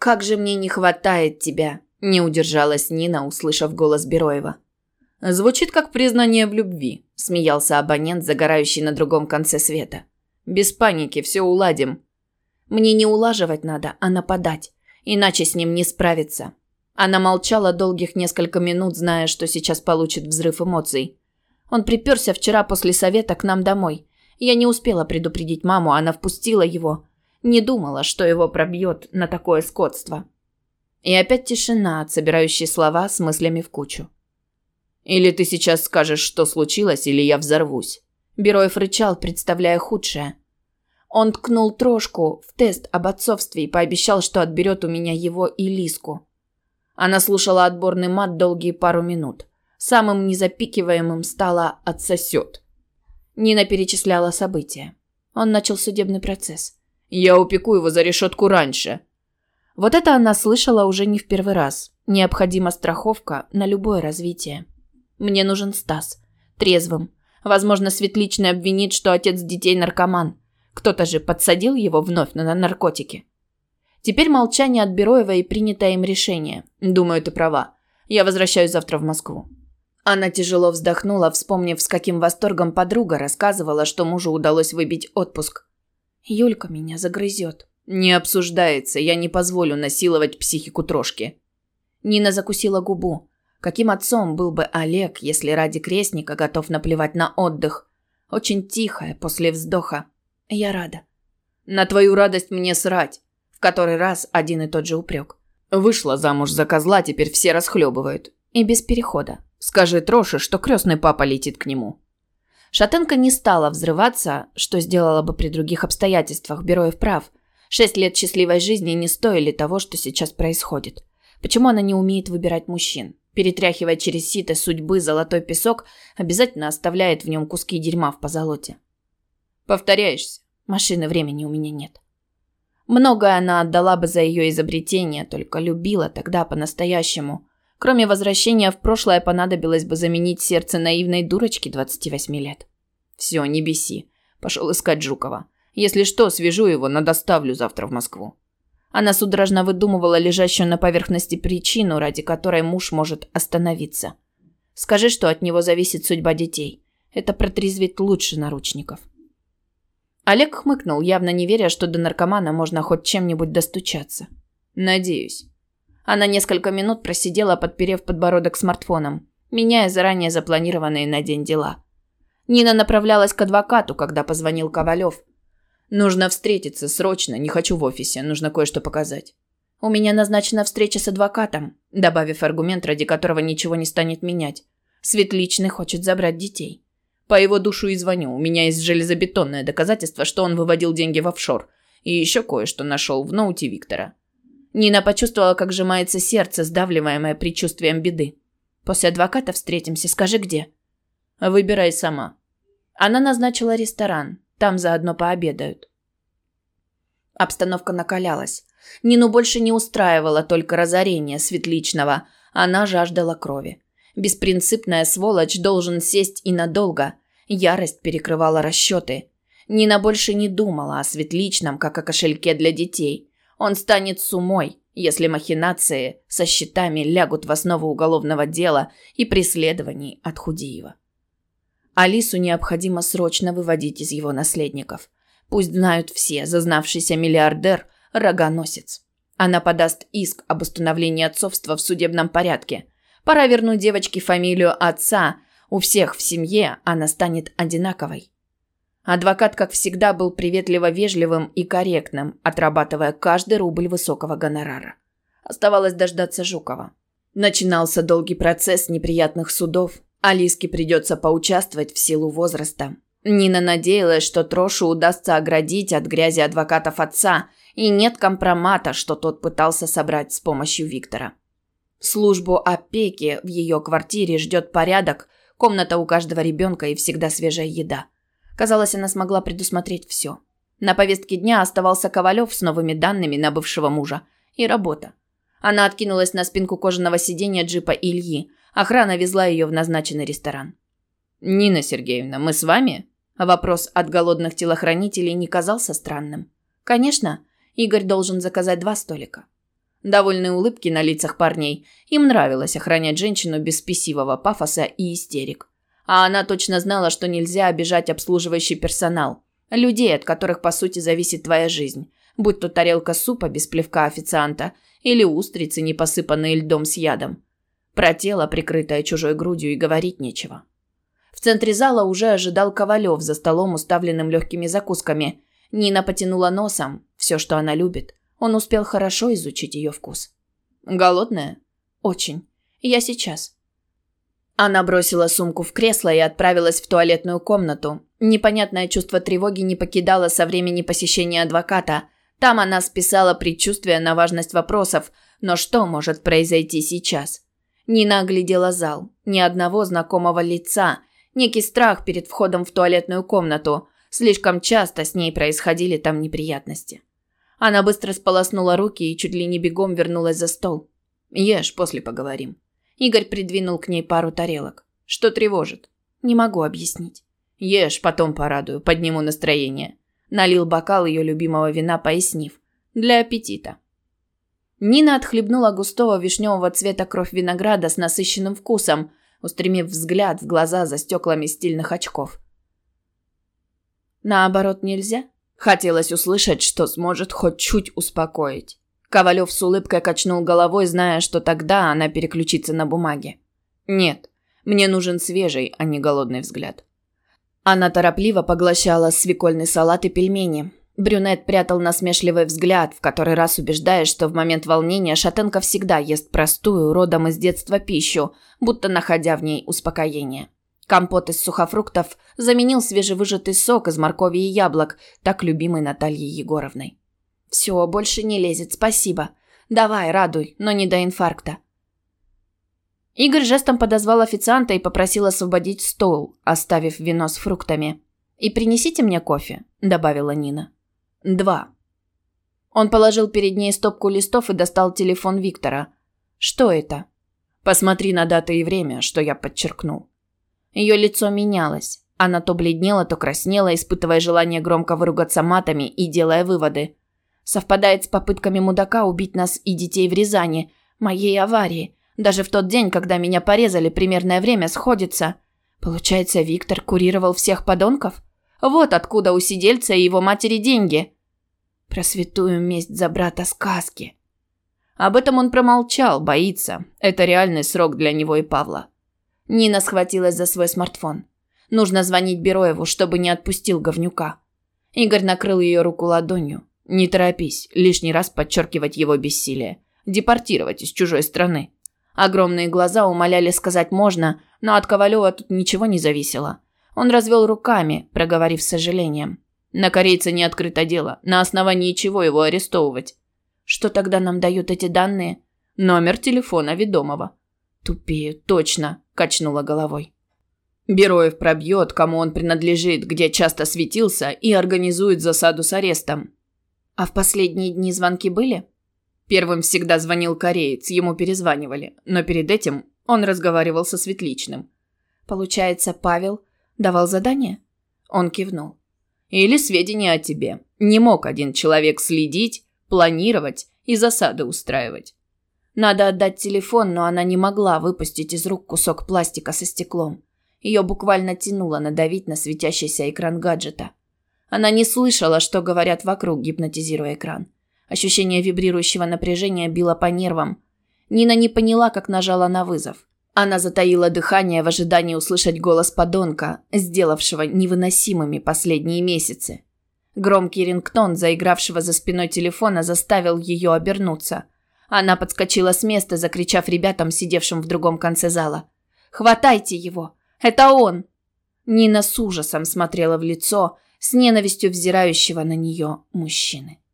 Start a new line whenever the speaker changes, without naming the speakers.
«Как же мне не хватает тебя!» – не удержалась Нина, услышав голос Бероева.
«Звучит как признание в любви», – смеялся абонент, загорающий на другом конце света. «Без паники, все уладим».
«Мне не улаживать надо, а нападать, иначе с ним не справиться». Она молчала долгих несколько минут, зная, что сейчас получит взрыв эмоций. Он приперся вчера после совета к нам домой. Я не успела предупредить маму, она впустила его. Не думала, что его пробьет на такое скотство. И опять тишина, собирающая слова с мыслями в кучу.
«Или ты сейчас скажешь, что случилось, или я взорвусь».
Бероев рычал, представляя худшее. Он ткнул трошку в тест об отцовстве и пообещал, что отберет у меня его и Лиску. Она слушала отборный мат долгие пару минут. Самым незапикиваемым стало «отсосет». Нина перечисляла события. Он начал судебный процесс.
«Я упеку его за решетку раньше».
Вот это она слышала уже не в первый раз. Необходима страховка на любое развитие. Мне нужен Стас. Трезвым. Возможно, Светличный обвинит, что отец детей наркоман. Кто-то же подсадил его вновь на наркотики. Теперь молчание от Бероева и принятое им решение. Думаю, ты права. Я возвращаюсь завтра в Москву. Она тяжело вздохнула, вспомнив, с каким восторгом подруга рассказывала, что мужу удалось выбить отпуск. Юлька меня загрызет.
Не обсуждается, я не позволю насиловать психику трошки.
Нина закусила губу. Каким отцом был бы Олег, если ради крестника готов наплевать на отдых? Очень тихая после вздоха. Я рада.
На твою радость мне срать.
В который раз один и тот же упрек.
Вышла замуж за козла, теперь все расхлебывают.
И без перехода.
Скажи Троше, что крестный папа летит к нему.
Шатенка не стала взрываться, что сделала бы при других обстоятельствах. Бероев прав. Шесть лет счастливой жизни не стоили того, что сейчас происходит. Почему она не умеет выбирать мужчин? Перетряхивая через сито судьбы золотой песок, обязательно оставляет в нем куски дерьма в позолоте.
Повторяешься.
Машины времени у меня нет. Многое она отдала бы за ее изобретение, только любила тогда по-настоящему. Кроме возвращения в прошлое, понадобилось бы заменить сердце наивной дурочки 28 лет.
Все, не беси. Пошел искать Жукова. Если что, свяжу его, но доставлю завтра в Москву.
Она судорожно выдумывала лежащую на поверхности причину, ради которой муж может остановиться. Скажи, что от него зависит судьба детей. Это протрезвит лучше наручников. Олег хмыкнул, явно не веря, что до наркомана можно хоть чем-нибудь достучаться.
Надеюсь.
Она несколько минут просидела, подперев подбородок смартфоном, меняя заранее запланированные на день дела. Нина направлялась к адвокату, когда позвонил Ковалев.
«Нужно встретиться, срочно, не хочу в офисе, нужно кое-что показать».
«У меня назначена встреча с адвокатом», добавив аргумент, ради которого ничего не станет менять. Светличный хочет забрать детей.
По его душу и звоню. У меня есть железобетонное доказательство, что он выводил деньги в офшор. И еще кое-что нашел в ноуте Виктора.
Нина почувствовала, как сжимается сердце, сдавливаемое предчувствием беды. «После адвоката встретимся. Скажи, где?»
«Выбирай сама».
Она назначила ресторан. Там заодно пообедают. Обстановка накалялась. Нину больше не устраивало только разорение Светличного. Она жаждала крови. Беспринципная сволочь должен сесть и надолго. Ярость перекрывала расчеты. Нина больше не думала о Светличном, как о кошельке для детей. Он станет сумой, если махинации со счетами лягут в основу уголовного дела и преследований от Худиева. Алису необходимо срочно выводить из его наследников. Пусть знают все, зазнавшийся миллиардер – рогоносец. Она подаст иск об установлении отцовства в судебном порядке. Пора вернуть девочке фамилию отца. У всех в семье она станет одинаковой. Адвокат, как всегда, был приветливо вежливым и корректным, отрабатывая каждый рубль высокого гонорара. Оставалось дождаться Жукова. Начинался долгий процесс неприятных судов. Алиске придется поучаствовать в силу возраста. Нина надеялась, что Трошу удастся оградить от грязи адвокатов отца, и нет компромата, что тот пытался собрать с помощью Виктора. Службу опеки в ее квартире ждет порядок, комната у каждого ребенка и всегда свежая еда – Казалось, она смогла предусмотреть все. На повестке дня оставался Ковалев с новыми данными на бывшего мужа. И работа. Она откинулась на спинку кожаного сиденья джипа Ильи. Охрана везла ее в назначенный ресторан.
«Нина Сергеевна, мы с вами?»
Вопрос от голодных телохранителей не казался странным. «Конечно, Игорь должен заказать два столика». Довольные улыбки на лицах парней. Им нравилось охранять женщину без спесивого пафоса и истерик. А она точно знала, что нельзя обижать обслуживающий персонал. Людей, от которых, по сути, зависит твоя жизнь. Будь то тарелка супа без плевка официанта или устрицы, не посыпанные льдом с ядом. Про тело, прикрытое чужой грудью, и говорить нечего. В центре зала уже ожидал Ковалев за столом, уставленным легкими закусками. Нина потянула носом. Все, что она любит. Он успел хорошо изучить ее вкус. «Голодная?» «Очень. Я сейчас». Она бросила сумку в кресло и отправилась в туалетную комнату. Непонятное чувство тревоги не покидало со времени посещения адвоката. Там она списала предчувствие на важность вопросов, но что может произойти сейчас? Нина оглядела зал. Ни одного знакомого лица. Некий страх перед входом в туалетную комнату. Слишком часто с ней происходили там неприятности. Она быстро сполоснула руки и чуть ли не бегом вернулась за стол. «Ешь, после поговорим». Игорь придвинул к ней пару тарелок. «Что тревожит?» «Не могу объяснить». «Ешь, потом порадую, подниму настроение». Налил бокал ее любимого вина, пояснив. «Для аппетита». Нина отхлебнула густого вишневого цвета кровь винограда с насыщенным вкусом, устремив взгляд в глаза за стеклами стильных очков. «Наоборот нельзя?» Хотелось услышать, что сможет хоть чуть успокоить. Ковалев с улыбкой качнул головой, зная, что тогда она переключится на бумаге. «Нет, мне нужен свежий, а не голодный взгляд». Она торопливо поглощала свекольный салат и пельмени. Брюнет прятал насмешливый взгляд, в который раз убеждая, что в момент волнения шатенка всегда ест простую, родом из детства пищу, будто находя в ней успокоение. Компот из сухофруктов заменил свежевыжатый сок из моркови и яблок, так любимый Натальей Егоровной. «Все, больше не лезет, спасибо. Давай, радуй, но не до инфаркта». Игорь жестом подозвал официанта и попросил освободить стол, оставив вино с фруктами. «И принесите мне кофе», – добавила Нина. «Два». Он положил перед ней стопку листов и достал телефон Виктора. «Что это?» «Посмотри на даты и время, что я подчеркнул». Ее лицо менялось. Она то бледнела, то краснела, испытывая желание громко выругаться матами и делая выводы. Совпадает с попытками мудака убить нас и детей в Рязани, моей аварии. Даже в тот день, когда меня порезали, примерное время сходится. Получается, Виктор курировал всех подонков? Вот откуда у сидельца и его матери деньги. Про месть за брата сказки. Об этом он промолчал, боится. Это реальный срок для него и Павла. Нина схватилась за свой смартфон. Нужно звонить Бероеву, чтобы не отпустил говнюка. Игорь накрыл ее руку ладонью. Не торопись, лишний раз подчеркивать его бессилие. Депортировать из чужой страны. Огромные глаза умоляли сказать можно, но от Ковалева тут ничего не зависело. Он развел руками, проговорив с сожалением. На корейца не открыто дело, на основании чего его арестовывать. Что тогда нам дают эти данные? Номер телефона ведомого. Тупею, точно качнула головой. Бероев пробьет, кому он принадлежит, где часто светился, и организует засаду с арестом. А в последние дни звонки были? Первым всегда звонил кореец, ему перезванивали, но перед этим он разговаривал со Светличным. Получается, Павел давал задание? Он кивнул. Или сведения о тебе. Не мог один человек следить, планировать и засады устраивать. Надо отдать телефон, но она не могла выпустить из рук кусок пластика со стеклом. Ее буквально тянуло надавить на светящийся экран гаджета. Она не слышала, что говорят вокруг, гипнотизируя экран. Ощущение вибрирующего напряжения било по нервам. Нина не поняла, как нажала на вызов. Она затаила дыхание в ожидании услышать голос подонка, сделавшего невыносимыми последние месяцы. Громкий рингтон, заигравшего за спиной телефона, заставил ее обернуться – она подскочила с места, закричав ребятам, сидевшим в другом конце зала. «Хватайте его! Это он!» Нина с ужасом смотрела в лицо, с ненавистью взирающего на нее мужчины.